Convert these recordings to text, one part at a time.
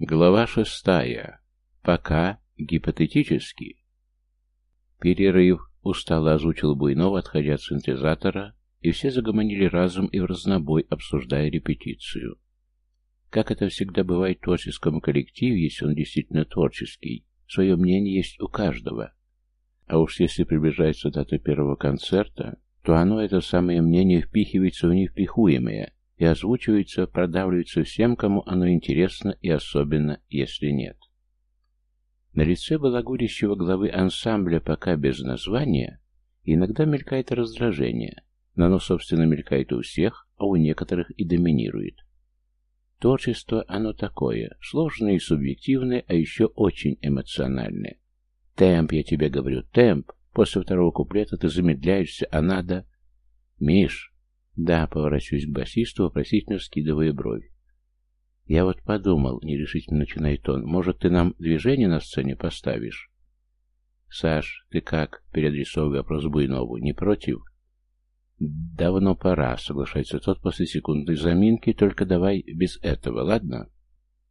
Глава шестая. Пока гипотетически. Перерыв устало озвучил Буйнов, отходя от синтезатора, и все загомонили разом и в разнобой, обсуждая репетицию. Как это всегда бывает в творческом коллективе, если он действительно творческий, свое мнение есть у каждого. А уж если приближается дата первого концерта, то оно, это самое мнение, впихивается в невпихуемое и озвучивается, продавливается всем, кому оно интересно, и особенно, если нет. На лице балагурящего главы ансамбля пока без названия иногда мелькает раздражение, но оно, собственно, мелькает у всех, а у некоторых и доминирует. Творчество оно такое, сложное и субъективное, а еще очень эмоциональное. Темп, я тебе говорю, темп. После второго куплета ты замедляешься, а надо... Миш, да, поворачиваюсь к басисту, вопросительно скидывая бровь. Я вот подумал, нерешительно начинает он, может, ты нам движение на сцене поставишь? Саш, ты как? Переадресовывая вопрос Буйнову. Не против? Давно пора, соглашается тот после секундной заминки, только давай без этого, ладно?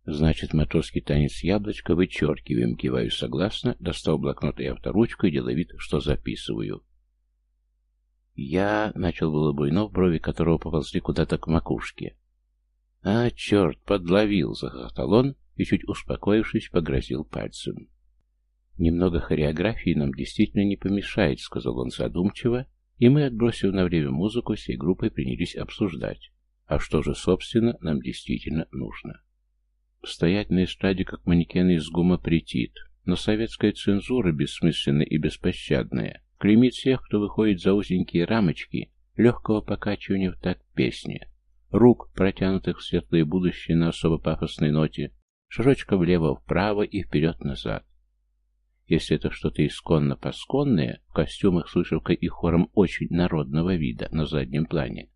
Значит, матросский танец яблочко вычеркиваем, киваю согласно, достал блокнот и авторучку и делаю вид, что записываю. Я начал было Буйнов, брови которого поползли куда-то к макушке. «А, черт, подловил!» — захохотал он и, чуть успокоившись, погрозил пальцем. «Немного хореографии нам действительно не помешает», — сказал он задумчиво, и мы, отбросив на время музыку, всей группой принялись обсуждать, а что же, собственно, нам действительно нужно. Стоять на эстраде, как манекены из гума, претит, но советская цензура, бессмысленная и беспощадная, Клеймит всех, кто выходит за узенькие рамочки легкого покачивания в такт песни, рук, протянутых в светлое будущее на особо пафосной ноте, шажочка влево-вправо и вперед-назад. Если это что-то исконно-посконное, в костюмах с вышивкой и хором очень народного вида на заднем плане,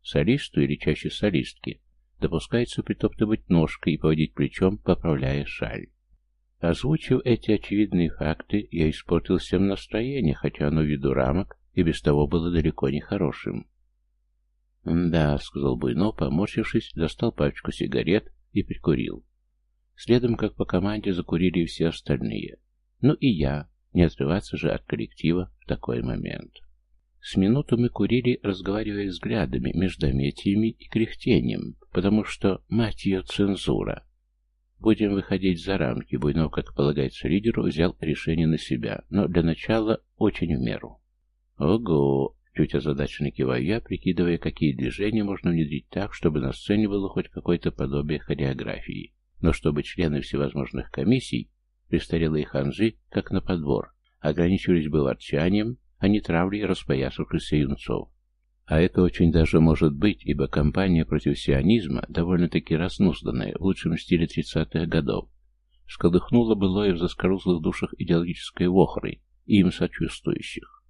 солисту или чаще солистке допускается притоптывать ножкой и поводить плечом, поправляя шаль. Озвучив эти очевидные факты, я испортил всем настроение, хотя оно ввиду рамок и без того было далеко не хорошим. «Да», — сказал Буйно, поморщившись, достал пачку сигарет и прикурил. Следом, как по команде, закурили все остальные. Ну и я, не отрываться же от коллектива в такой момент. С минуту мы курили, разговаривая взглядами, междометиями и кряхтением, потому что, мать ее, цензура. Будем выходить за рамки. Буйнов, как полагается лидеру, взял решение на себя, но для начала очень в меру. Ого! Чуть озадаченно киваю я, прикидывая, какие движения можно внедрить так, чтобы на сцене было хоть какое-то подобие хореографии, но чтобы члены всевозможных комиссий, престарелые ханжи, как на подбор, ограничивались бы ворчанием, а не травлей распоясавшихся юнцов. А это очень даже может быть, ибо кампания против сионизма, довольно-таки разнузданная, в лучшем стиле 30-х годов, сколыхнула былое в заскорузлых душах идеологической вохрой и им сочувствующих.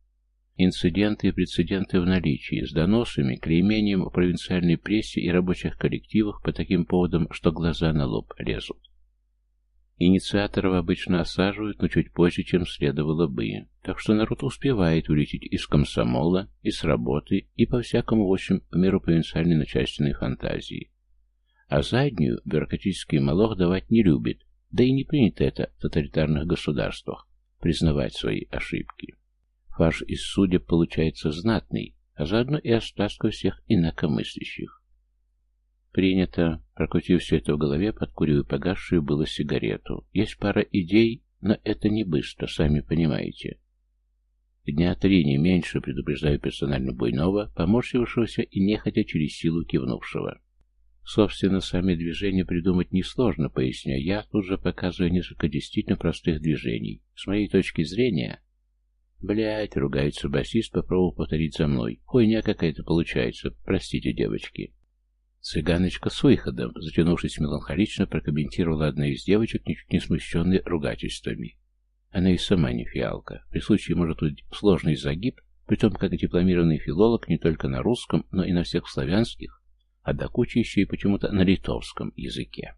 Инциденты и прецеденты в наличии, с доносами, клеймением в провинциальной прессе и рабочих коллективах по таким поводам, что глаза на лоб лезут. Инициаторов обычно осаживают, но чуть позже, чем следовало бы. Так что народ успевает улететь из комсомола, и с работы, и по-всякому, в общем, в меру провинциальной начальственной фантазии. А заднюю бюрократический молох давать не любит, да и не принято это в тоталитарных государствах, признавать свои ошибки. Фарш из судеб получается знатный, а заодно и остатка всех инакомыслящих. Принято. Прокрутив все это в голове, подкуриваю погасшую было сигарету. Есть пара идей, но это не быстро, сами понимаете. Дня три, не меньше, предупреждаю персонально Буйнова, поморщившегося и нехотя через силу кивнувшего. Собственно, сами движения придумать несложно, поясняю я, тут же показываю несколько действительно простых движений. С моей точки зрения... Блять, ругается басист, попробовал повторить за мной. Хуйня какая-то получается, простите, девочки. «Цыганочка с выходом», затянувшись меланхолично, прокомментировала одна из девочек, ничуть не смущенной ругательствами. Она и сама не фиалка. При случае может быть сложный загиб, притом как дипломированный филолог не только на русском, но и на всех славянских, а до кучи еще и почему-то на литовском языке.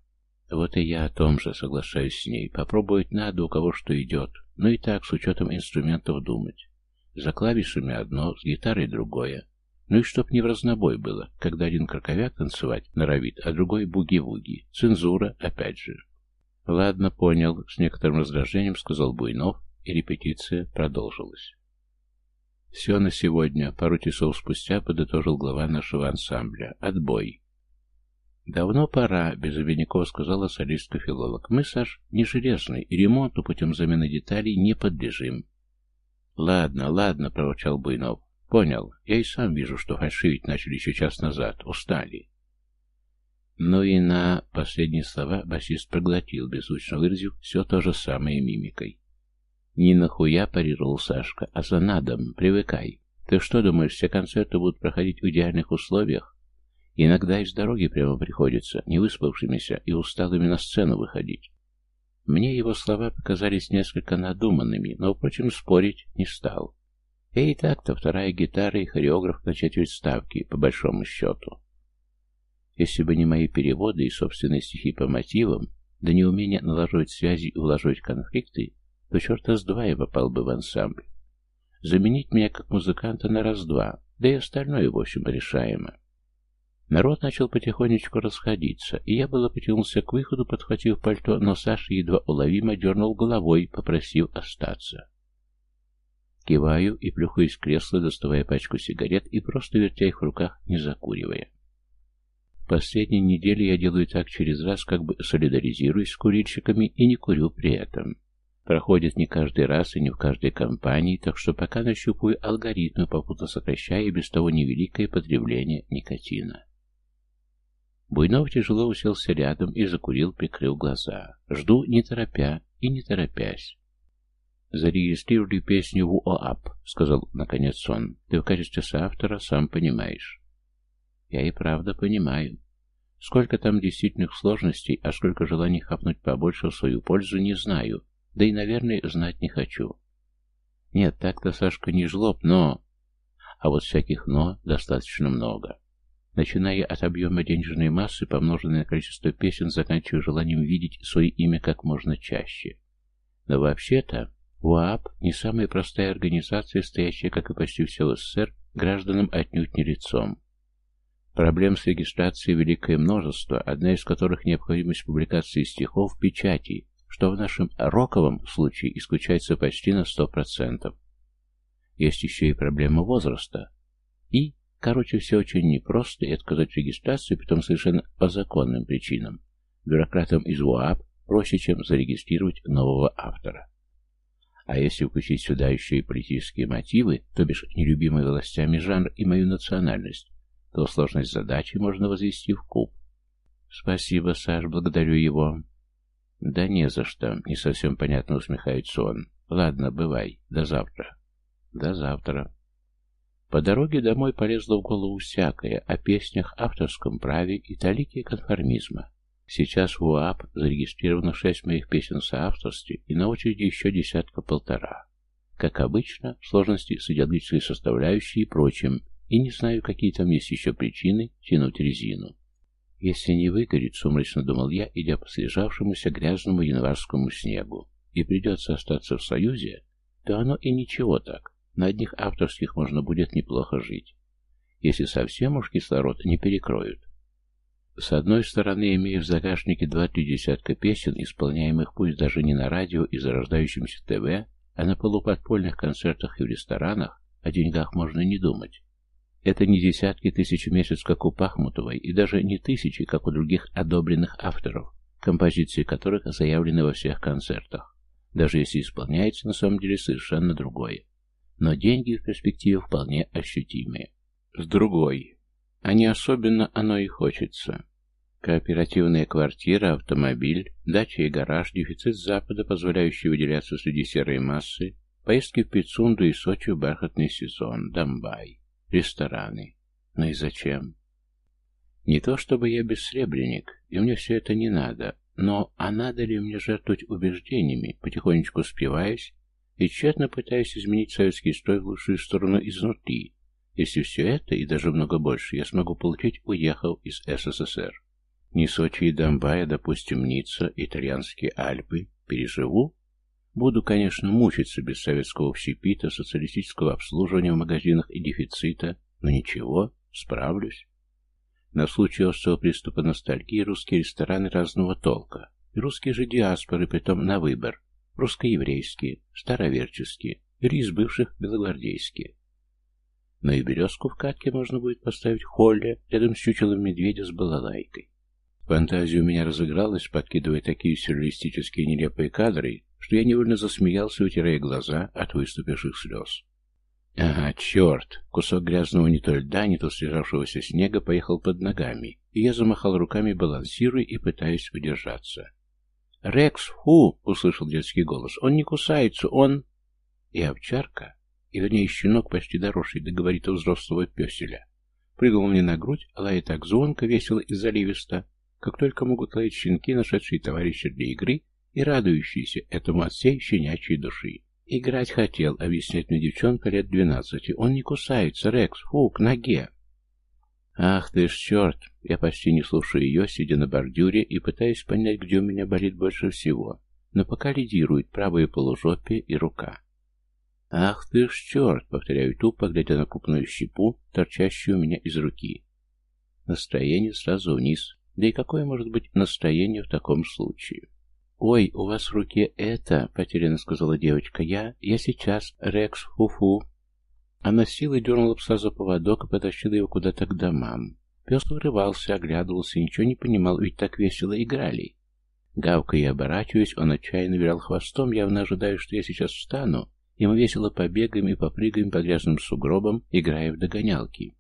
Вот и я о том же соглашаюсь с ней. Попробовать надо, у кого что идет, но и так, с учетом инструментов, думать. За клавишами одно, с гитарой другое, ну и чтоб не в разнобой было, когда один краковяк танцевать норовит, а другой буги-вуги. Цензура, опять же. Ладно, понял, с некоторым раздражением сказал Буйнов, и репетиция продолжилась. Все на сегодня, пару часов спустя подытожил глава нашего ансамбля. Отбой. «Давно пора», — без обиняков сказала солистка-филолог. «Мы, Саш, не железный, и ремонту путем замены деталей не подлежим». «Ладно, ладно», — проворчал Буйнов. «Понял. Я и сам вижу, что фальшивить начали еще час назад. Устали». Ну и на последние слова басист проглотил, беззвучно выразив все то же самое мимикой. «Не нахуя», — парировал Сашка, — «а за надом. Привыкай. Ты что думаешь, все концерты будут проходить в идеальных условиях? Иногда из дороги прямо приходится, не выспавшимися и усталыми на сцену выходить. Мне его слова показались несколько надуманными, но, впрочем, спорить не стал. И и так-то вторая гитара и хореограф на четверть ставки, по большому счету. Если бы не мои переводы и собственные стихи по мотивам, да не умение налаживать связи и уложить конфликты, то черта с два я попал бы в ансамбль. Заменить меня как музыканта на раз-два, да и остальное, в общем, решаемо. Народ начал потихонечку расходиться, и я было потянулся к выходу, подхватив пальто, но Саша едва уловимо дернул головой, попросив остаться. Киваю и плюхаюсь в кресло, доставая пачку сигарет и просто вертя их в руках, не закуривая. Последние недели я делаю так через раз, как бы солидаризируюсь с курильщиками и не курю при этом. Проходит не каждый раз и не в каждой компании, так что пока нащупаю алгоритмы, попутно сокращая без того невеликое потребление никотина. Буйнов тяжело уселся рядом и закурил, прикрыв глаза. Жду, не торопя и не торопясь. «Зарегистрировали песню в ОАП», — сказал наконец он. «Ты в качестве соавтора сам понимаешь». «Я и правда понимаю. Сколько там действительных сложностей, а сколько желаний хапнуть побольше в свою пользу, не знаю. Да и, наверное, знать не хочу. Нет, так-то Сашка не жлоб, но... А вот всяких «но» достаточно много начиная от объема денежной массы, помноженной на количество песен, заканчивая желанием видеть свое имя как можно чаще. Но вообще-то УАП не самая простая организация, стоящая, как и почти все в СССР, гражданам отнюдь не лицом. Проблем с регистрацией великое множество, одна из которых необходимость публикации стихов в печати, что в нашем роковом случае исключается почти на 100%. Есть еще и проблема возраста. И Короче, все очень непросто, и отказать в регистрации, притом совершенно по законным причинам. Бюрократам из УАП проще, чем зарегистрировать нового автора. А если включить сюда еще и политические мотивы, то бишь нелюбимый властями жанр и мою национальность, то сложность задачи можно возвести в куб. Спасибо, Саш, благодарю его. Да не за что, не совсем понятно усмехается он. Ладно, бывай, до завтра. До завтра. По дороге домой полезло в голову всякое о песнях, авторском праве и талике конформизма. Сейчас в УАП зарегистрировано шесть моих песен в соавторстве и на очереди еще десятка-полтора. Как обычно, сложности с идеологической составляющей и прочим, и не знаю, какие там есть еще причины тянуть резину. Если не выгорит, сумрачно думал я, идя по слежавшемуся грязному январскому снегу, и придется остаться в Союзе, то оно и ничего так. На одних авторских можно будет неплохо жить, если совсем уж кислород не перекроют. С одной стороны, имея в загашнике два-три десятка песен, исполняемых пусть даже не на радио и зарождающемся ТВ, а на полуподпольных концертах и в ресторанах, о деньгах можно не думать. Это не десятки тысяч в месяц, как у Пахмутовой, и даже не тысячи, как у других одобренных авторов, композиции которых заявлены во всех концертах, даже если исполняется на самом деле совершенно другое но деньги в перспективе вполне ощутимые. С другой, а не особенно оно и хочется. Кооперативная квартира, автомобиль, дача и гараж, дефицит Запада, позволяющий выделяться среди серой массы, поездки в Пицунду и Сочи в бархатный сезон, Домбай, рестораны. Ну и зачем? Не то чтобы я бессребренник, и мне все это не надо, но а надо ли мне жертвовать убеждениями, потихонечку спиваясь, и тщетно пытаясь изменить советский строй в лучшую сторону изнутри, если все это и даже много больше я смогу получить, уехав из СССР. Не Сочи и Донбай, допустим, Ницца, итальянские Альпы. Переживу? Буду, конечно, мучиться без советского общепита, социалистического обслуживания в магазинах и дефицита, но ничего, справлюсь. На случай острого приступа ностальгии русские рестораны разного толка. и русские же диаспоры, притом на выбор, русско-еврейские, староверческие из бывших белогвардейские. Но и березку в катке можно будет поставить в холле, рядом с чучелом медведя с балалайкой. Фантазия у меня разыгралась, подкидывая такие сюрреалистические нелепые кадры, что я невольно засмеялся, утирая глаза от выступивших слез. Ага, черт! Кусок грязного не то льда, не то слежавшегося снега поехал под ногами, и я замахал руками, балансируя и пытаясь удержаться. «Рекс, фу!» — услышал детский голос. «Он не кусается, он...» И овчарка, и вернее щенок, почти доросший до габарита взрослого песеля, прыгал мне на грудь, лая так звонко, весело и заливисто, как только могут лаять щенки, нашедшие товарища для игры и радующиеся этому от всей щенячьей души. «Играть хотел», — объясняет мне девчонка лет двенадцати. «Он не кусается, Рекс, фу, к ноге». «Ах ты ж черт!» Я почти не слушаю ее, сидя на бордюре и пытаясь понять, где у меня болит больше всего. Но пока лидирует правое полужопие и рука. «Ах ты ж черт!» — повторяю тупо, глядя на крупную щепу, торчащую у меня из руки. Настроение сразу вниз. Да и какое может быть настроение в таком случае? «Ой, у вас в руке это...» — потерянно сказала девочка. «Я... я сейчас... Рекс, фу-фу...» Она силой дернула пса за поводок и потащила его куда-то к домам. Пес вырывался, оглядывался ничего не понимал, ведь так весело играли. Гавкая и оборачиваясь, он отчаянно вилял хвостом, явно ожидая, что я сейчас встану, и мы весело побегаем и попрыгаем по грязным сугробам, играя в догонялки.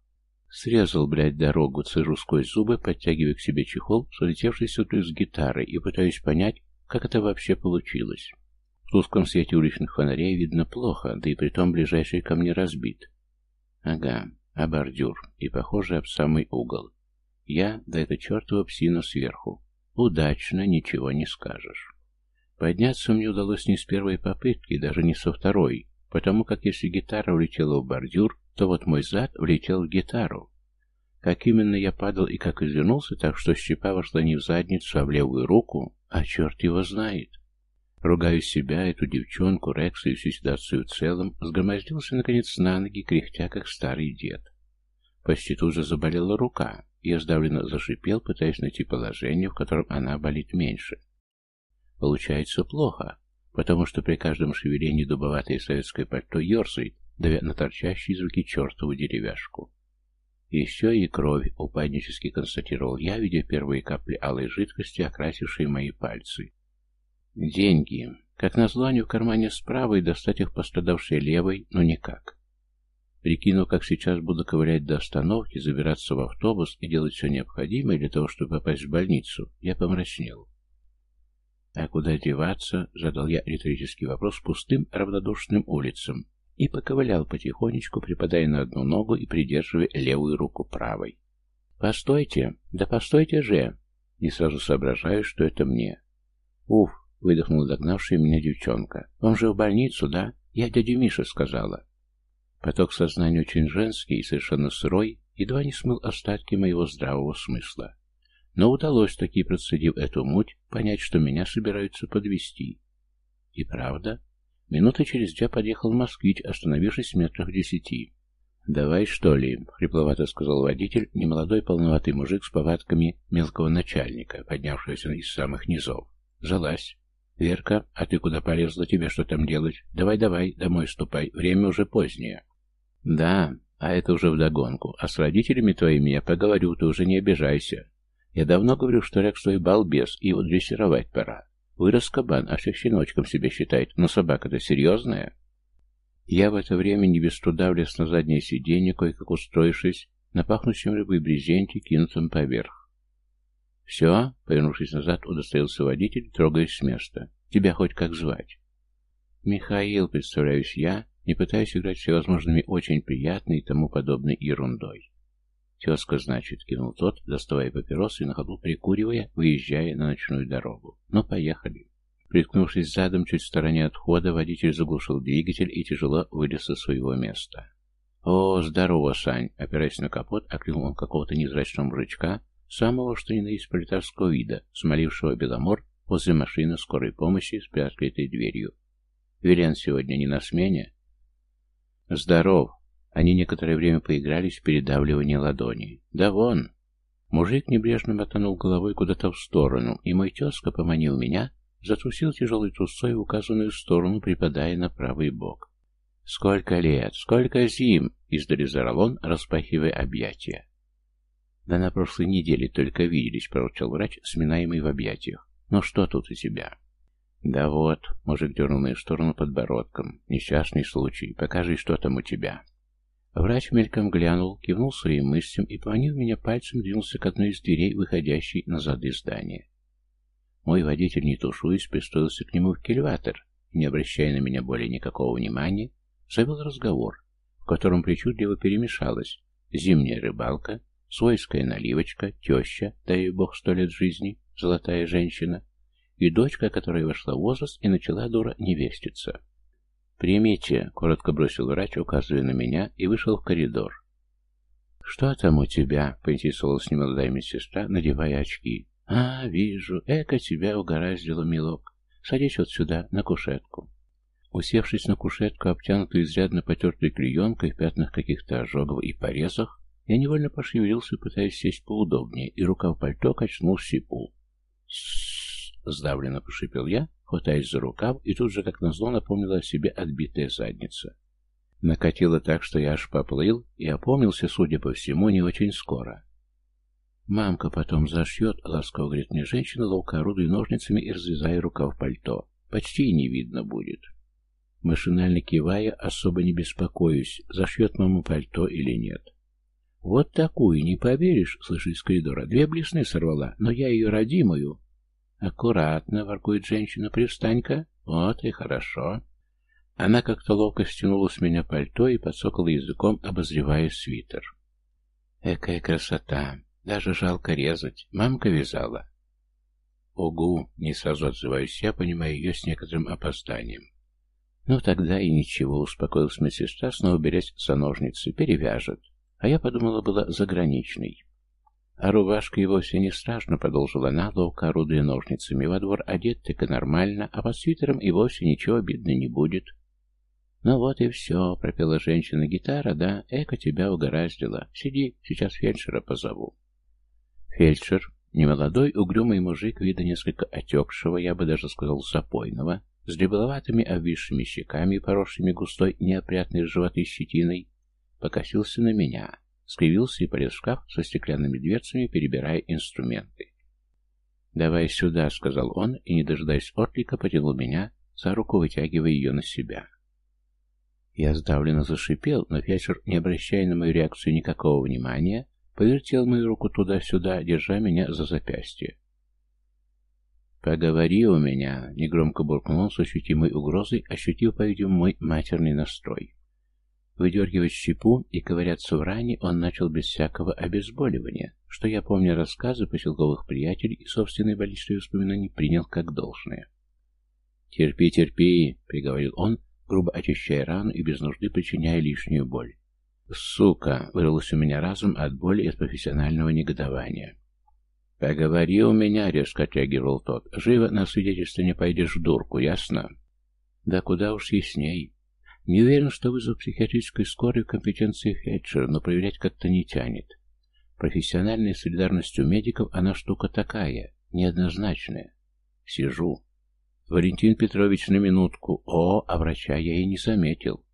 Срезал, блядь, дорогу, цежу сквозь зубы, подтягивая к себе чехол, слетевший сюда с гитарой, и пытаюсь понять, как это вообще получилось. В тусклом свете уличных фонарей видно плохо, да и притом ближайший ко мне разбит. Ага, а бордюр, и, похоже, об самый угол. Я, да это чертова псина сверху. Удачно, ничего не скажешь. Подняться мне удалось не с первой попытки, даже не со второй, потому как если гитара улетела в бордюр, то вот мой зад влетел в гитару. Как именно я падал и как извернулся, так что щепа вошла не в задницу, а в левую руку, а черт его знает. Ругаю себя, эту девчонку, Рекса и всю ситуацию в целом, сгромоздился наконец на ноги, кряхтя, как старый дед. Почти тут же заболела рука, и я сдавленно зашипел, пытаясь найти положение, в котором она болит меньше. Получается плохо, потому что при каждом шевелении дубоватое советское пальто ерзает, давя на торчащие из руки чертову деревяшку. Еще и кровь, упаднически констатировал я, видя первые капли алой жидкости, окрасившие мои пальцы. Деньги. Как назло, они в кармане справа, и достать их пострадавшей левой, но никак. Прикинув, как сейчас буду ковырять до остановки, забираться в автобус и делать все необходимое для того, чтобы попасть в больницу, я помрачнел. А куда деваться, задал я риторический вопрос пустым, равнодушным улицам, и поковылял потихонечку, припадая на одну ногу и придерживая левую руку правой. «Постойте! Да постойте же!» Не сразу соображаю, что это мне. «Уф!» — выдохнула догнавшая меня девчонка. «Вам же в больницу, да? Я дяде Мише сказала». Поток сознания очень женский и совершенно сырой, едва не смыл остатки моего здравого смысла. Но удалось таки, процедив эту муть, понять, что меня собираются подвести. И правда, Минуты через две подъехал москвич, остановившись в десяти. «Давай, что ли?» — хрипловато сказал водитель, немолодой полноватый мужик с повадками мелкого начальника, поднявшегося из самых низов. «Залазь. Верка, а ты куда полезла? Тебе что там делать? Давай-давай, домой ступай, время уже позднее». «Да, а это уже вдогонку. А с родителями твоими я поговорю, ты уже не обижайся. Я давно говорю, что Рекс твой балбес, и его дрессировать пора. Вырос кабан, а всех щеночком себя считает. Но собака-то серьезная. Я в это время не без труда влез на заднее сиденье, кое-как устроившись на пахнущем рыбой брезенте, кинутом поверх. «Все?» — повернувшись назад, удостоился водитель, трогаясь с места. «Тебя хоть как звать?» «Михаил», — представляюсь я, не пытаясь играть всевозможными очень приятной и тому подобной ерундой. «Тезка, значит», — кинул тот, доставая папиросы и на ходу прикуривая, выезжая на ночную дорогу. «Ну, поехали». Приткнувшись задом чуть в стороне отхода, водитель заглушил двигатель и тяжело вылез со своего места. «О, здорово, Сань!» — опираясь на капот, окликнул он какого-то незрачного мужичка, самого что ни на есть вида, смолившего Беломор возле машины скорой помощи с приоткрытой дверью. «Велен сегодня не на смене?» «Здоров!» Они некоторое время поигрались в передавливание ладони. «Да вон!» Мужик небрежно мотанул головой куда-то в сторону, и мой тезка, поманил меня, затрусил тяжелой трусой в указанную сторону, припадая на правый бок. «Сколько лет! Сколько зим!» — издали зарал он, распахивая объятия. «Да на прошлой неделе только виделись», — проворчал врач, сминаемый в объятиях. «Ну что тут у тебя?» «Да вот», — мужик дернул мою сторону подбородком. «Несчастный случай. Покажи, что там у тебя». Врач мельком глянул, кивнул своим мыслям и, поманив меня пальцем, двинулся к одной из дверей, выходящей на зады здания. Мой водитель, не тушуясь, пристроился к нему в кильватор и, не обращая на меня более никакого внимания, завел разговор, в котором причудливо перемешалась зимняя рыбалка, свойская наливочка, теща, дай бог сто лет жизни, золотая женщина, и дочка, которая вошла в возраст и начала дура невеститься. «Примите», — коротко бросил врач, указывая на меня, и вышел в коридор. «Что там у тебя?» — поинтересовалась немолодая медсестра, надевая очки. «А, вижу. Эко тебя угораздило, милок. Садись вот сюда, на кушетку». Усевшись на кушетку, обтянутую изрядно потертой клеенкой в пятнах каких-то ожогов и порезах, я невольно пошевелился, пытаясь сесть поудобнее, и рука в пальто качнул щепу. «С-с-с!» — сдавленно пошипел я, хватаясь за рукав, и тут же, как назло, напомнила о себе отбитая задница. Накатило так, что я аж поплыл, и опомнился, судя по всему, не очень скоро. «Мамка потом зашьет», — ласково говорит мне женщина, ловко орудуя ножницами и разрезая рукав пальто. «Почти не видно будет». Машинально кивая, особо не беспокоюсь, зашьет маму пальто или нет. «Вот такую, не поверишь», — слышу из коридора. «Две блесны сорвала, но я ее родимую». «Аккуратно», — воркует женщина, — «привстань-ка». «Вот и хорошо». Она как-то ловко стянула с меня пальто и подсокала языком, обозревая свитер. «Экая красота! Даже жалко резать. Мамка вязала». «Угу!» — не сразу отзываюсь я, понимаю ее с некоторым опозданием. «Ну, тогда и ничего», — успокоилась медсестра, снова берясь за ножницы. «Перевяжет». А я подумала, было заграничный. А рубашка и вовсе не страшно, продолжила она, ловко орудуя ножницами. Во двор одет и нормально, а под свитером и вовсе ничего обидно не будет. Ну вот и все, пропела женщина. Гитара, да? Эко тебя угораздило. Сиди, сейчас фельдшера позову. Фельдшер, немолодой, угрюмый мужик, вида несколько отекшего, я бы даже сказал запойного, с дреболоватыми обвисшими щеками, поросшими густой, неопрятной животой щетиной, покосился на меня, скривился и полез в шкаф со стеклянными дверцами, перебирая инструменты. «Давай сюда», — сказал он, и, не дожидаясь отклика, потянул меня, за руку вытягивая ее на себя. Я сдавленно зашипел, но фельдшер, не обращая на мою реакцию никакого внимания, повертел мою руку туда-сюда, держа меня за запястье. «Поговори у меня», — негромко буркнул он с ощутимой угрозой, ощутив, по-видимому, мой матерный настрой. Выдергивать щепу и ковыряться в ране он начал без всякого обезболивания, что я, помню рассказы поселковых приятелей и собственные больничные воспоминания, принял как должное. «Терпи, терпи», — приговорил он, грубо очищая рану и без нужды причиняя лишнюю боль. «Сука!» — вырвалось у меня разум от боли и от профессионального негодования. «Поговори у меня», — резко отреагировал тот. «Живо на свидетельство не пойдешь в дурку, ясно?» «Да куда уж ясней. Не уверен, что вызов психиатрической скорой в компетенции фельдшера, но проверять как-то не тянет. Профессиональная солидарность у медиков, она штука такая, неоднозначная. Сижу. Валентин Петрович на минутку. О, а врача я и не заметил.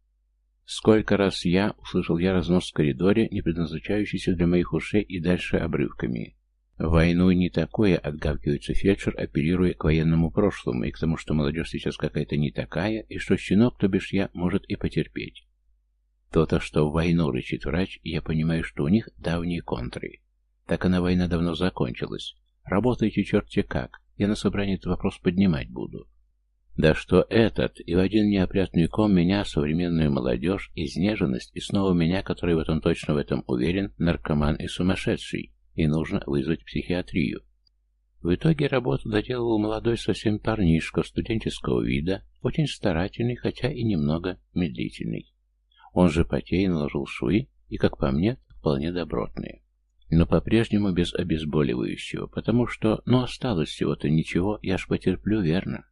Сколько раз я, услышал я разнос в коридоре, не предназначающийся для моих ушей и дальше обрывками. Войну не такое, отгавкивается фельдшер, апеллируя к военному прошлому и к тому, что молодежь сейчас какая-то не такая, и что щенок, то бишь я, может и потерпеть. То-то, что в войну рычит врач, я понимаю, что у них давние контры. Так она война давно закончилась. Работайте черти как, я на собрании этот вопрос поднимать буду. Да что этот, и в один неопрятный ком меня, современную молодежь, изнеженность, и снова меня, который в этом точно в этом уверен, наркоман и сумасшедший и нужно вызвать психиатрию. В итоге работу доделывал молодой совсем парнишка студенческого вида, очень старательный, хотя и немного медлительный. Он же потей наложил швы, и, как по мне, вполне добротные. Но по-прежнему без обезболивающего, потому что, ну, осталось всего-то ничего, я ж потерплю, верно?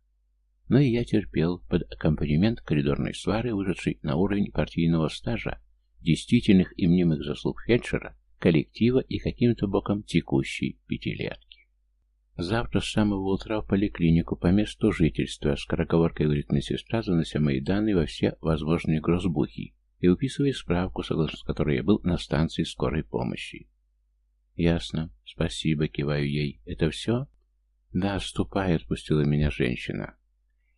Но и я терпел под аккомпанемент коридорной свары, вышедшей на уровень партийного стажа, действительных и мнимых заслуг фельдшера, коллектива и каким-то боком текущей пятилетки. Завтра с самого утра в поликлинику по месту жительства, скороговоркой говорит медсестра, занося мои данные во все возможные грозбухи и выписывая справку, согласно которой я был на станции скорой помощи. Ясно. Спасибо, киваю ей. Это все? Да, ступай, отпустила меня женщина.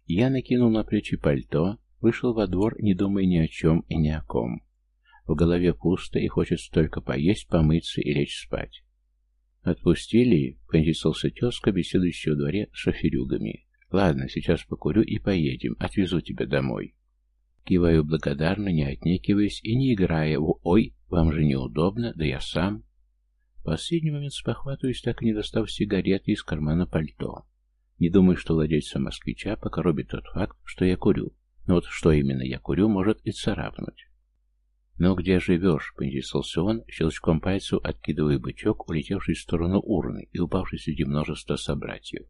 Я накинул на плечи пальто, вышел во двор, не думая ни о чем и ни о ком. В голове пусто и хочется только поесть, помыться и лечь спать. «Отпустили?» — поинтересовался тезка, беседующий во дворе с шоферюгами. «Ладно, сейчас покурю и поедем. Отвезу тебя домой». Киваю благодарно, не отнекиваясь и не играя в «Ой, вам же неудобно, да я сам». В последний момент спохватываюсь, так и не достав сигареты из кармана пальто. Не думаю, что владельца москвича покоробит тот факт, что я курю. Но вот что именно я курю, может и царапнуть. «Ну где живешь?» — поинтересовался он, щелчком пальцев откидывая бычок, улетевший в сторону урны и упавший среди множества собратьев.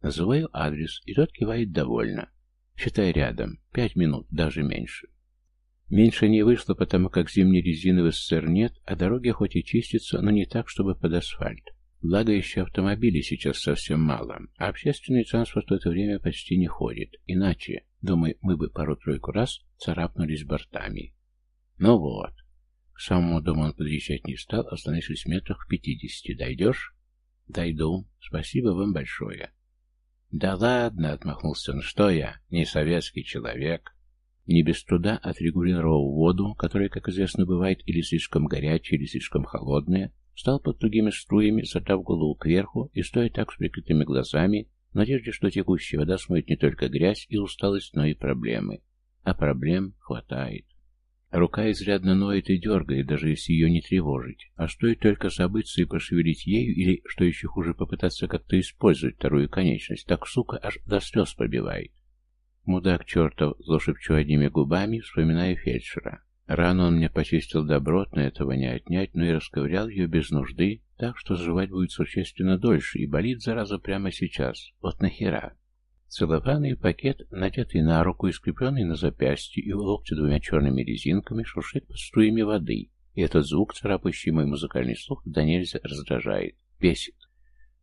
Называю адрес, и тот кивает довольно. Считай рядом. Пять минут, даже меньше. Меньше не вышло, потому как зимней резины в СССР нет, а дороги хоть и чистятся, но не так, чтобы под асфальт. Благо еще автомобилей сейчас совсем мало, а общественный транспорт в это время почти не ходит. Иначе, думаю, мы бы пару-тройку раз царапнулись бортами. Ну вот. К самому дому он подъезжать не стал, остановившись в метрах в пятидесяти. Дойдешь? Дойду. Спасибо вам большое. Да ладно, отмахнулся он. Что я? Не советский человек. Не без труда отрегулировал воду, которая, как известно, бывает или слишком горячая, или слишком холодная, встал под тугими струями, задав голову кверху и стоя так с прикрытыми глазами, в надежде, что текущая вода смоет не только грязь и усталость, но и проблемы. А проблем хватает. Рука изрядно ноет и дергает, даже если ее не тревожить. А стоит только забыться и пошевелить ею, или, что еще хуже, попытаться как-то использовать вторую конечность, так, сука, аж до слез пробивает. Мудак чертов, злошепчу одними губами, вспоминая фельдшера. Рану он мне почистил добротно, этого не отнять, но и расковырял ее без нужды, так что заживать будет существенно дольше, и болит, зараза, прямо сейчас. Вот нахера? Целлофановый пакет, надетый на руку и скрепленный на запястье и у локтя двумя черными резинками, шуршит под струями воды, и этот звук, царапающий мой музыкальный слух, да нельзя раздражает, бесит.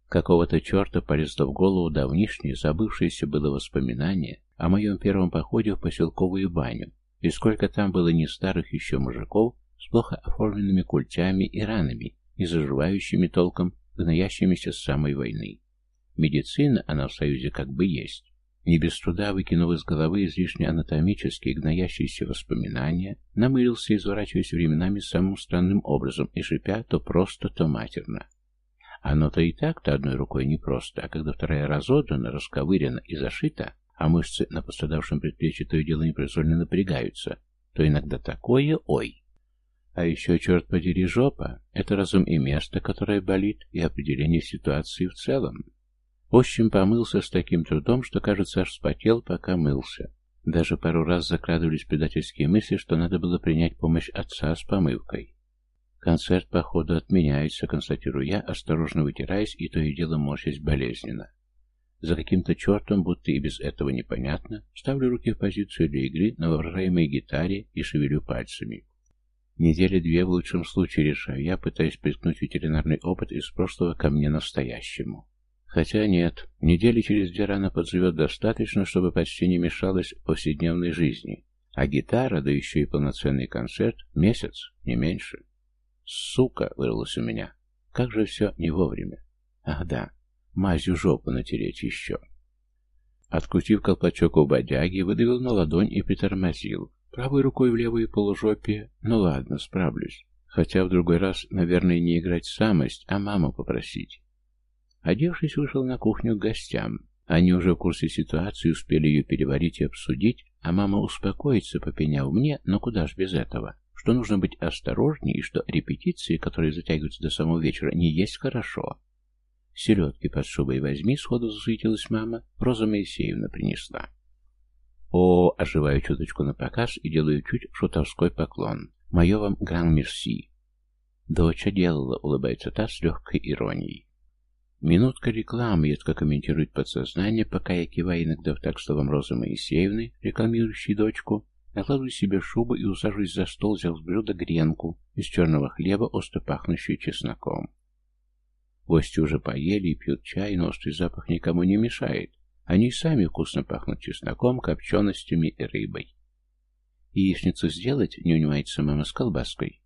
Какого-то черта полезло в голову давнишнее, забывшееся было воспоминание о моем первом походе в поселковую баню, и сколько там было не старых еще мужиков с плохо оформленными культями и ранами, не заживающими толком, гноящимися с самой войны. Медицина, она в Союзе как бы есть. Не без труда выкинув из головы излишне анатомические гноящиеся воспоминания, намылился, изворачиваясь временами самым странным образом и шипя то просто, то матерно. Оно-то и так-то одной рукой непросто, а когда вторая разодрана, расковырена и зашита, а мышцы на пострадавшем предплечье то и дело непроизвольно напрягаются, то иногда такое «ой». А еще, черт подери, жопа — это разум и место, которое болит, и определение ситуации в целом. В общем, помылся с таким трудом, что, кажется, аж вспотел, пока мылся. Даже пару раз закрадывались предательские мысли, что надо было принять помощь отца с помывкой. Концерт, походу, отменяется, констатирую я, осторожно вытираясь и то и дело морщась болезненно. За каким-то чертом, будто и без этого непонятно, ставлю руки в позицию для игры на воображаемой гитаре и шевелю пальцами. Недели две в лучшем случае решаю я, пытаясь приткнуть ветеринарный опыт из прошлого ко мне настоящему. Хотя нет, недели через две рана подзовет достаточно, чтобы почти не мешалось повседневной жизни. А гитара, да еще и полноценный концерт, месяц, не меньше. Сука, вырвалось у меня. Как же все не вовремя. Ах да, мазью жопу натереть еще. Открутив колпачок у бодяги, выдавил на ладонь и притормозил. Правой рукой в левой полужопе. Ну ладно, справлюсь. Хотя в другой раз, наверное, не играть самость, а маму попросить. Одевшись, вышел на кухню к гостям. Они уже в курсе ситуации, успели ее переварить и обсудить, а мама успокоится, попеняв мне, но куда ж без этого, что нужно быть осторожнее и что репетиции, которые затягиваются до самого вечера, не есть хорошо. Селедки под шубой возьми, сходу засуетилась мама, Роза Моисеевна принесла. О, оживаю чуточку на показ и делаю чуть шутовской поклон. Мое вам гран-мерси. Доча делала, улыбается та с легкой иронией. Минутка рекламы, едко комментирует подсознание, пока я киваю иногда в так словам Розы Моисеевны, рекламирующей дочку, накладываю себе шубу и усаживаюсь за стол, взяв с блюда гренку из черного хлеба, остро пахнущую чесноком. Гости уже поели и пьют чай, но острый запах никому не мешает. Они сами вкусно пахнут чесноком, копченостями и рыбой. Яичницу сделать, не унимается мама с колбаской.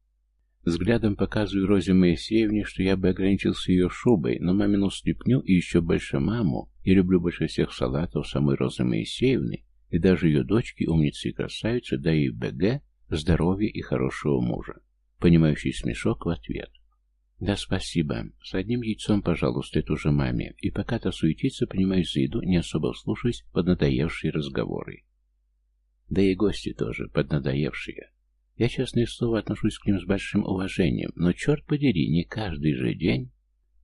Взглядом показываю Розе Моисеевне, что я бы ограничился ее шубой, но мамину слепню и еще больше маму, я люблю больше всех салатов самой Розы Моисеевны, и даже ее дочки, умницы и красавицы, да и БГ, здоровья и хорошего мужа. Понимающий смешок в ответ. «Да, спасибо. С одним яйцом, пожалуйста, это уже маме. И пока то суетится, принимаюсь за еду, не особо вслушаясь под надоевшие разговоры. Да и гости тоже поднадоевшие. Я, честное слово, отношусь к ним с большим уважением, но, черт подери, не каждый же день...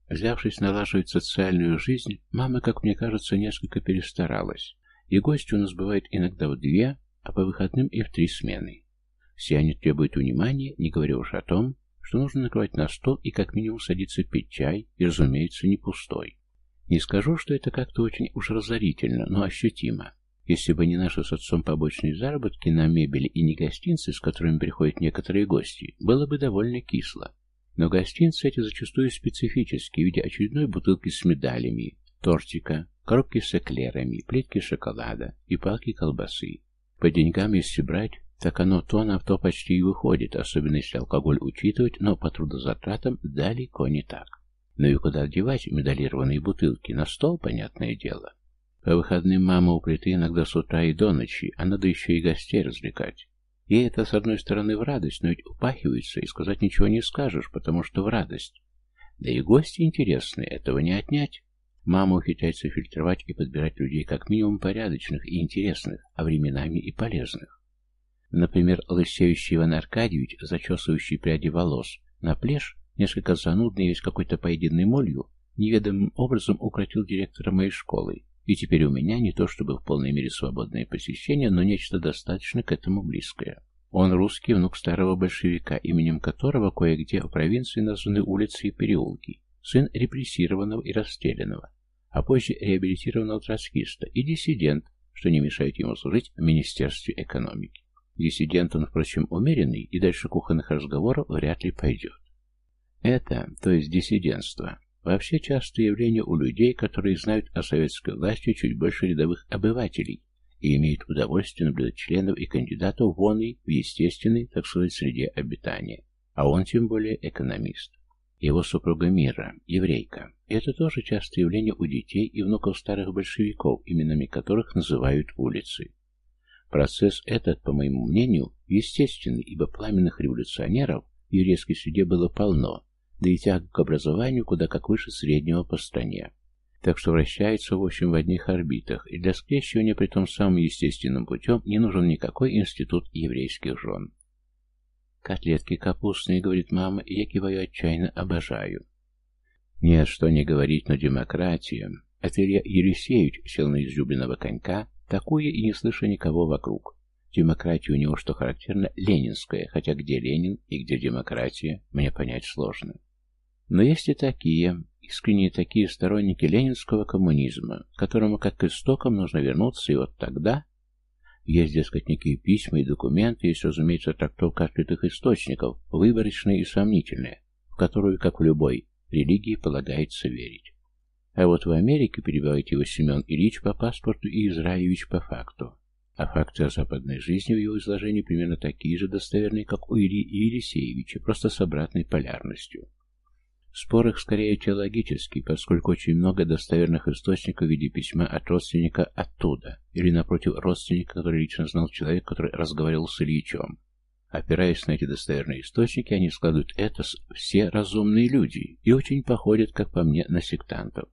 Взявшись налаживать социальную жизнь, мама, как мне кажется, несколько перестаралась. И гости у нас бывают иногда в две, а по выходным и в три смены. Все они требуют внимания, не говоря уж о том, что нужно накрывать на стол и как минимум садиться пить чай, и, разумеется, не пустой. Не скажу, что это как-то очень уж разорительно, но ощутимо. Если бы не наши с отцом побочные заработки на мебели и не гостинцы, с которыми приходят некоторые гости, было бы довольно кисло. Но гостинцы эти зачастую специфические, в виде очередной бутылки с медалями, тортика, коробки с эклерами, плитки шоколада и палки колбасы. По деньгам, если брать, так оно то на то почти и выходит, особенно если алкоголь учитывать, но по трудозатратам далеко не так. Ну и куда девать медалированные бутылки? На стол, понятное дело. По выходным мама у плиты иногда с утра и до ночи, а надо еще и гостей развлекать. Ей это, с одной стороны, в радость, но ведь упахивается, и сказать ничего не скажешь, потому что в радость. Да и гости интересные, этого не отнять. Мама ухитряется фильтровать и подбирать людей как минимум порядочных и интересных, а временами и полезных. Например, лысеющий Иван Аркадьевич, зачесывающий пряди волос, на плешь, несколько занудный, весь какой-то поеденный молью, неведомым образом укротил директора моей школы, и теперь у меня не то чтобы в полной мере свободное посещение, но нечто достаточно к этому близкое. Он русский внук старого большевика, именем которого кое-где в провинции названы улицы и переулки, сын репрессированного и расстрелянного, а позже реабилитированного троцкиста и диссидент, что не мешает ему служить в Министерстве экономики. Диссидент он, впрочем, умеренный и дальше кухонных разговоров вряд ли пойдет. Это, то есть диссидентство, Вообще частое явление у людей, которые знают о советской власти чуть больше рядовых обывателей и имеют удовольствие наблюдать членов и кандидатов вон и в естественной, так сказать, среде обитания. А он тем более экономист. Его супруга Мира, еврейка. Это тоже частое явление у детей и внуков старых большевиков, именами которых называют улицы. Процесс этот, по моему мнению, естественный, ибо пламенных революционеров в еврейской среде было полно, да и тяга к образованию куда как выше среднего по стране. Так что вращается, в общем, в одних орбитах, и для скрещивания при том самым естественным путем не нужен никакой институт еврейских жен. «Котлетки капустные», — говорит мама, я киваю отчаянно, обожаю. Нет, что не говорить, но демократия. Это Илья Елисеевич сел на излюбленного конька, такую и не слыша никого вокруг. Демократия у него, что характерно, ленинская, хотя где Ленин и где демократия, мне понять сложно. Но есть и такие, искренние такие сторонники ленинского коммунизма, которому как к истокам нужно вернуться, и вот тогда... Есть, дескать, некие письма и документы, есть, разумеется, трактовка открытых источников, выборочная и сомнительная, в которую, как в любой религии, полагается верить. А вот в Америке, перебивает его Семен Ильич по паспорту и Израилевич по факту. А факты о западной жизни в его изложении примерно такие же достоверные, как у Ильи Елисеевича, просто с обратной полярностью. Спор их скорее теологический, поскольку очень много достоверных источников в виде письма от родственника оттуда, или, напротив, родственника, который лично знал человек, который разговаривал с Ильичом. Опираясь на эти достоверные источники, они складывают это с «все разумные люди» и очень походят, как по мне, на сектантов.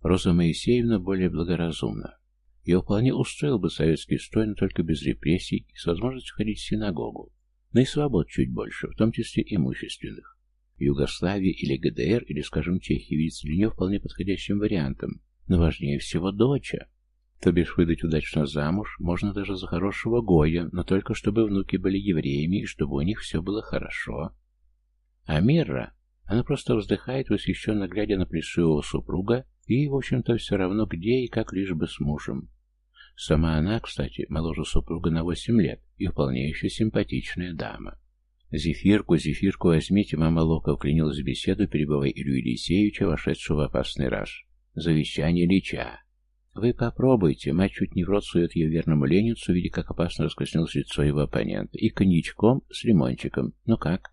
Роза Моисеевна более благоразумна. Ее вполне устроил бы советский строй, но только без репрессий и с возможностью ходить в синагогу. Но и свобод чуть больше, в том числе имущественных. Югославии или ГДР, или, скажем, Чехии видится для нее вполне подходящим вариантом, но важнее всего доча. То бишь выдать удачно замуж можно даже за хорошего Гоя, но только чтобы внуки были евреями и чтобы у них все было хорошо. А Мирра, она просто вздыхает, восхищенно глядя на плешивого супруга, и, в общем-то, все равно где и как лишь бы с мужем. Сама она, кстати, моложе супруга на восемь лет и вполне еще симпатичная дама. «Зефирку, зефирку возьмите», мама Лока вклинилась в беседу, перебывая Илью Елисеевича, вошедшего в опасный раж. «Завещание Лича». «Вы попробуйте», мать чуть не в рот сует ее верному леницу, видя, как опасно раскоснилось лицо его оппонента, и коньячком с лимончиком. «Ну как?»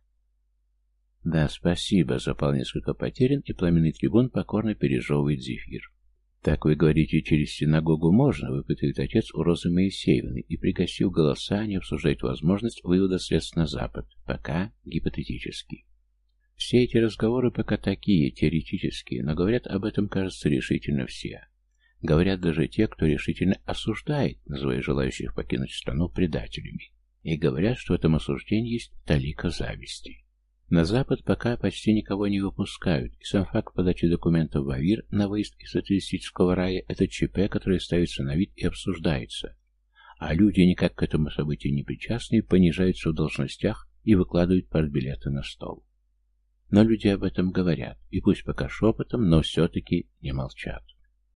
«Да, спасибо», — запал несколько потерян, и пламенный трибун покорно пережевывает зефир. «Так вы говорите, через синагогу можно?» — выпытывает отец у Розы Моисеевны и, пригасив голоса, не обсуждает возможность вывода средств на Запад, пока гипотетически. Все эти разговоры пока такие, теоретические, но говорят об этом, кажется, решительно все. Говорят даже те, кто решительно осуждает, называя желающих покинуть страну предателями. И говорят, что в этом осуждении есть талика зависти. На Запад пока почти никого не выпускают, и сам факт подачи документов в АВИР на выезд из социалистического рая – это ЧП, которое ставится на вид и обсуждается. А люди, никак к этому событию не причастные, понижаются в должностях и выкладывают партбилеты на стол. Но люди об этом говорят, и пусть пока шепотом, но все-таки не молчат.